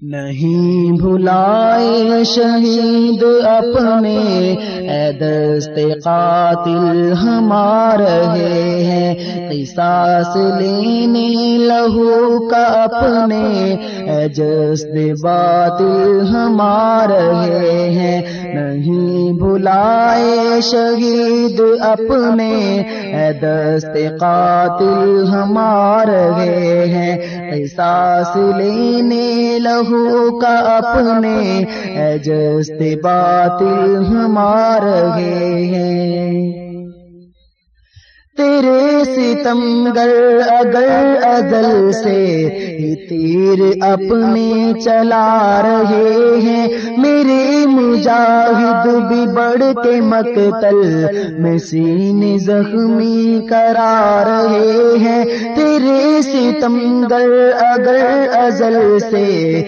نہیں بھلائے شہید اپنے، اے دست قاتل ہمار ہیں۔ قصاص لینے لہو کا اپنے، اے جست باطل ہمار ہیں۔ نہیں بھلائے شہید اپنے، اے دست قاتل ہمار ہیں۔ احساس لینے لہو کا اپنے جست باطل ہمار ہیں۔ تیرے ستم گر اگر ازل سے تیر اپنے چلا رہے ہیں۔ میرے مجاہد بھی بڑھ کے مقتل میں سین زخمی کرا رہے ہیں۔ ستم گر اگر ازل سے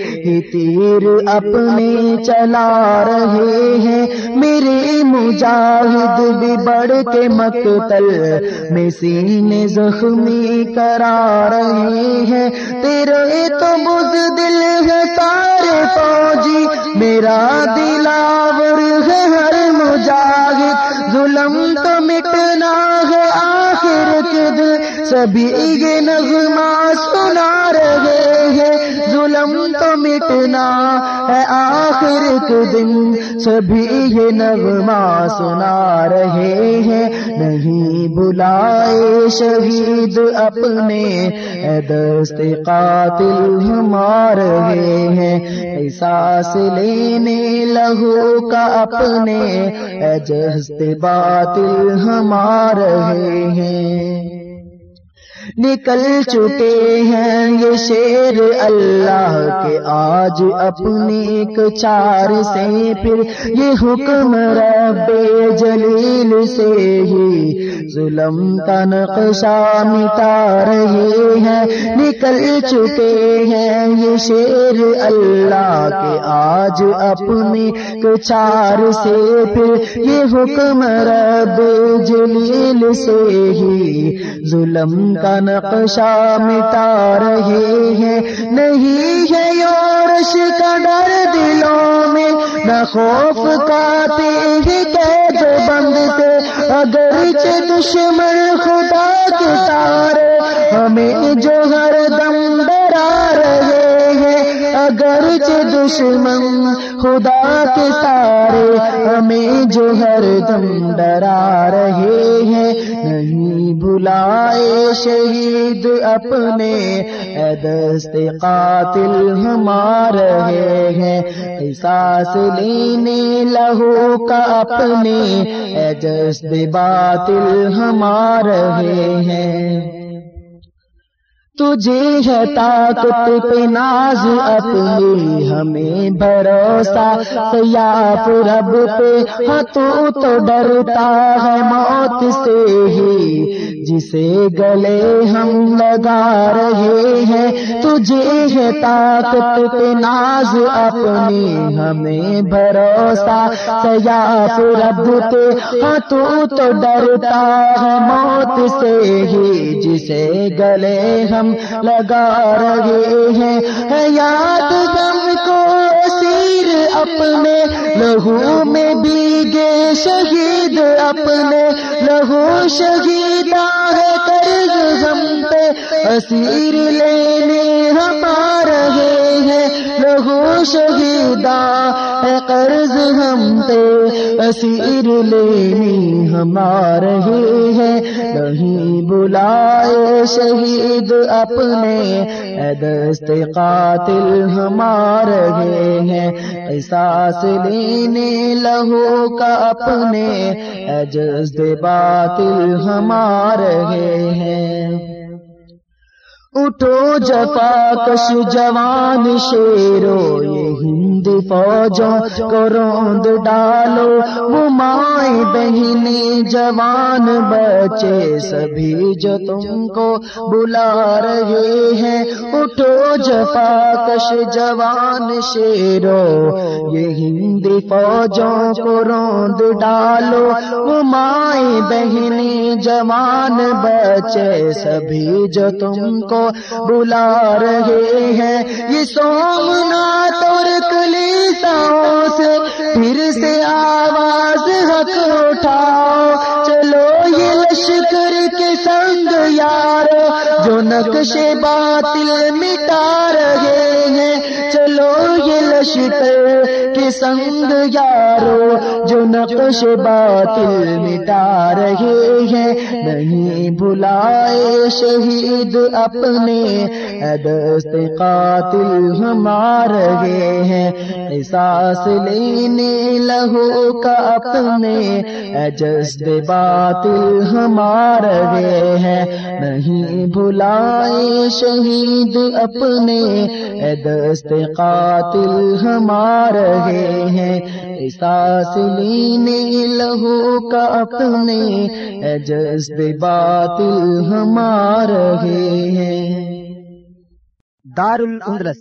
تیر اپنے چلا رہے ہیں۔ میرے مجاہد بھی بڑھ کے مقتل میں سین زخمی کرا رہے ہیں۔ تیرے تو بز دل ہے سارے فوجی، میرا دلاور ہے ہر مجاہد۔ ظلم سبھی یہ نغمہ سنا رہے ہیں۔ ظلم تو مٹنا ہے آخر کے دن۔ سبھی یہ نغمہ سنا رہے ہیں۔ نہیں بلائے شہید اپنے دست قاتل ہمار رہے ہیں۔ احساس لینے لہو کا اپنے جست باطل ہمار رہے ہیں۔ نکل چکے ہیں یہ شیر اللہ کے آج اپنے ایک چار سے پھر یہ حکم رب جلیل سے ہی ظلم کا مٹا رہے ہیں نکل چکے ہیں یہ شیر اللہ کے آج اپنے چار سے پھر یہ حکم رب جلیل سے ہی ظلم کا نقشہ مٹا رہے ہیں۔ نہیں ہے یورش کا ڈر دلوں میں۔ نہ خوف کا تیز قید بند سے اگر دشمن خدا کے تارے۔ ہمیں جو ہر دم ڈرا رہے ہیں۔ اگر دشمن خدا کے تارے ہمیں جو ہر دم ڈرا رہے ہیں، نہیں بلائے شہید اپنے دست قاتل ہمار رہے ہیں۔ احساس لینے لہو کا اپنے جست باطل ہمار رہے ہیں۔ تجھے ہے طاقت پہ ناز اپنی، ہمیں بھروسہ، سیاف رب پہ۔ ہاں تو تو ڈرتا ہے موت سے ہی۔ جسے گلے ہم لگا رہے ہیں، تجھے ہے طاقت پہ ناز اپنی، ہمیں بھروسہ، سیاف رب پہ۔ ہاں تو تو ڈرتا ہے موت سے ہی۔ جسے گلے ہم لگا رہے ہیں۔ یاد غم کو سیر اپنے لہو میں بیگے شہید اپنے لہو شہیدہ ہے، قرض ہم پہ اسیر لینے لہو شہیدا ہے قرض ہم پہ اسیر لینی ہمار رہے نہیں بلائے شہید اپنے دست قاتل ہمار ہیں احساس لینے لہو کا اپنے جذب باطل ہمار ہیں اٹھو جفا کش جوان شیرو یہ ہند فوجوں کو روند ڈالو۔ وہ مائیں بہنیں جوان بچے سبھی جو تم کو بلا رہے ہیں۔ اٹھو جفا کش جوان شیرو۔ یہ ہندی فوجوں کو روند ڈالو۔ وہ مائیں جوان بچے سبھی جو تم کو بلا رہے ہیں۔ یہ سومنا اور کلیساؤں سے پھر سے آواز حق اٹھاؤ۔ چلو یہ لشکر کے سنگ یار جو نقش باطل مٹا رہے۔ لشکر کے سنگ یارو جو نقش باطل مٹا رہے ہیں نہیں بلائے شہید اپنے دست قاتل ہمار گئے ہیں۔ احساس لینے لہو کا اپنے جسد باطل ہمار گئے ہیں۔ نہیں بھلائے شہید اپنے دست قاتل ہمار رہے ہیں۔ ساس لینے لہو کا اپنے جذب باطل ہمار رہے ہیں۔ دار الاندلس